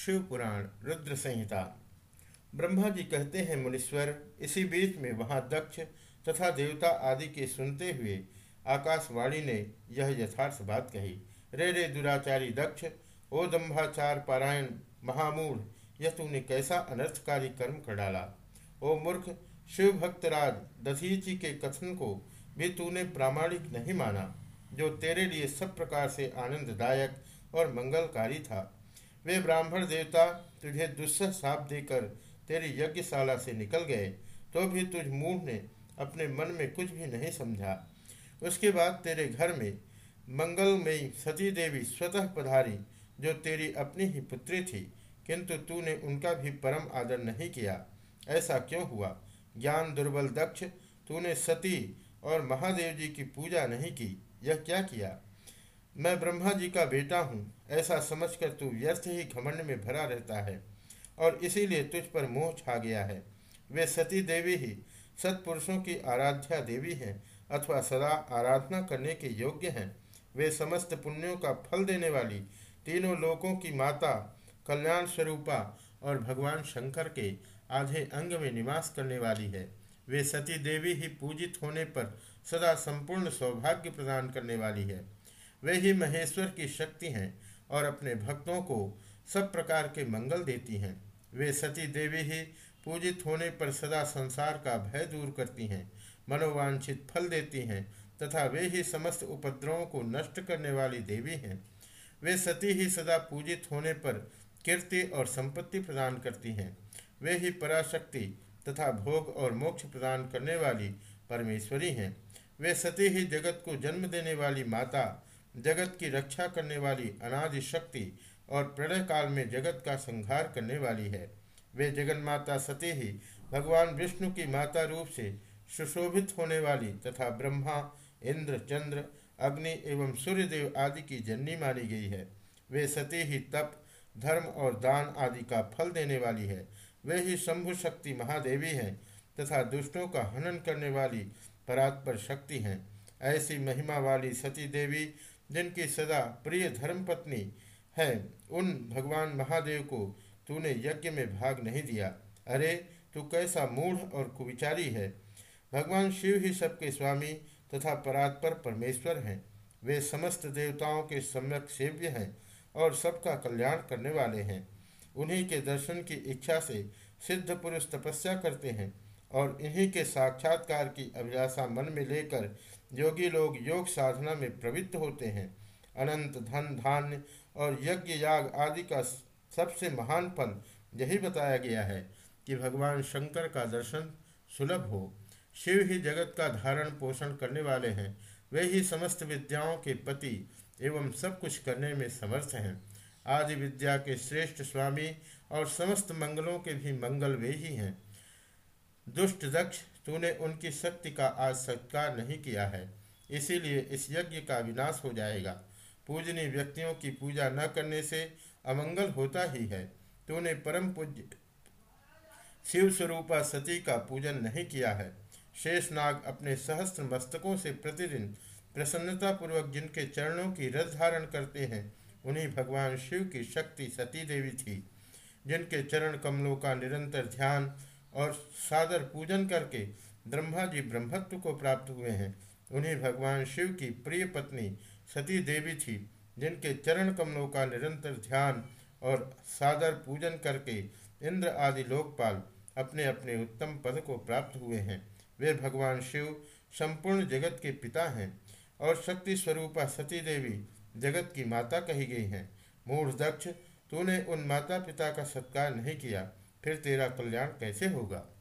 शिव पुराण रुद्र संहिता ब्रह्मा जी कहते हैं, मुनीश्वर, इसी बीच में वहाँ दक्ष तथा देवता आदि के सुनते हुए आकाशवाणी ने यह यथार्थ बात कही, रे रे, दुराचारी दक्ष, ओ दम्भाचार पारायण महामूढ़, यह तूने कैसा अनर्थकारी कर्म कर डाला? ओ मूर्ख शिव भक्तराज दधीची के कथन को भी तूने प्रामाणिक नहीं माना, जो तेरे लिए सब प्रकार से आनंददायक और मंगलकारी था। वे ब्राह्मण देवता तुझे दुस्सह साप देकर तेरी यज्ञशाला से निकल गए तो भी तुझ मूढ़ ने अपने मन में कुछ भी नहीं समझा। उसके बाद तेरे घर में मंगलमयी सती देवी स्वतः पधारी, जो तेरी अपनी ही पुत्री थी, किंतु तूने उनका भी परम आदर नहीं किया। ऐसा क्यों हुआ? ज्ञान दुर्बल दक्ष, तूने सती और महादेव जी की पूजा नहीं की, यह क्या किया? मैं ब्रह्मा जी का बेटा हूँ, ऐसा समझकर तू व्यर्थ ही घमंड में भरा रहता है और इसीलिए तुझ पर मोह छा गया है। वे सती देवी ही सत्पुरुषों की आराध्या देवी हैं अथवा सदा आराधना करने के योग्य हैं। वे समस्त पुण्यों का फल देने वाली तीनों लोकों की माता, कल्याण स्वरूपा और भगवान शंकर के आधे अंग में निवास करने वाली है। वे सती देवी ही पूजित होने पर सदा संपूर्ण सौभाग्य प्रदान करने वाली है। वे ही महेश्वर की शक्ति हैं और अपने भक्तों को सब प्रकार के मंगल देती हैं। वे सती देवी ही पूजित होने पर सदा संसार का भय दूर करती हैं, मनोवांछित फल देती हैं, तथा वे ही समस्त उपद्रवों को नष्ट करने वाली देवी हैं। वे सती ही सदा पूजित होने पर कीर्ति और संपत्ति प्रदान करती हैं। वे ही पराशक्ति तथा भोग और मोक्ष प्रदान करने वाली परमेश्वरी हैं। वे सती ही जगत को जन्म देने वाली माता जगत की रक्षा करने वाली अनादि शक्ति और प्रलय काल में जगत का संहार करने वाली है। वे जगन माता सती ही भगवान विष्णु की माता रूप से सुशोभित होने वाली तथा ब्रह्मा, इंद्र, चंद्र, अग्नि एवं सूर्यदेव आदि की जननी मानी गई है। वे सती ही तप, धर्म और दान आदि का फल देने वाली है। वे ही शंभु शक्ति महादेवी हैं तथा दुष्टों का हनन करने वाली परात्पर शक्ति हैं। ऐसी महिमा वाली सती देवी जिनकी सदा प्रिय धर्मपत्नी है, उन भगवान महादेव को तूने यज्ञ में भाग नहीं दिया। अरे, तू कैसा मूढ़ और कुविचारी है। भगवान शिव ही सबके स्वामी तथा परात्पर परमेश्वर हैं। वे समस्त देवताओं के सम्यक सेव्य हैं और सबका कल्याण करने वाले हैं। उन्हीं के दर्शन की इच्छा से सिद्ध पुरुष तपस्या करते हैं और इन्हीं के साक्षात्कार की अभिलाषा मन में लेकर योगी लोग योग साधना में प्रवृत्त होते हैं। अनंत धन, धान्य और यज्ञ, याग आदि का सबसे महान फल यही बताया गया है कि भगवान शंकर का दर्शन सुलभ हो। शिव ही जगत का धारण पोषण करने वाले हैं। वे ही समस्त विद्याओं के पति एवं सब कुछ करने में समर्थ हैं। आदि विद्या के श्रेष्ठ स्वामी और समस्त मंगलों के भी मंगल वे ही हैं। दुष्ट दक्ष तूने उनकी शक्ति का आज सत्कार नहीं किया है, इसीलिए इस यज्ञ का विनाश हो जाएगा। पूजनीय व्यक्तियों की पूजा न करने से अमंगल होता ही है। तूने परम पूज्य शिव स्वरूपा सती का पूजन नहीं किया है। शेषनाग अपने सहस्त्र मस्तकों से प्रतिदिन प्रसन्नता पूर्वक जिनके चरणों की रस धारण करते हैं, उन्हीं भगवान शिव की शक्ति सती देवी थी। जिनके चरण कमलों का निरंतर ध्यान और सादर पूजन करके ब्रह्मा जी ब्रह्मत्व को प्राप्त हुए हैं। उन्हें भगवान शिव की प्रिय पत्नी सती देवी थी, जिनके चरण कमलों का निरंतर ध्यान और सादर पूजन करके इंद्र आदि लोकपाल अपने अपने उत्तम पद को प्राप्त हुए हैं। वे भगवान शिव, संपूर्ण जगत के पिता हैं और शक्ति स्वरूपा सती देवी जगत की माता कही गई हैं। मूढ़ दक्ष, तूने उन माता पिता का सत्कार नहीं किया। फिर तेरा कल्याण कैसे होगा?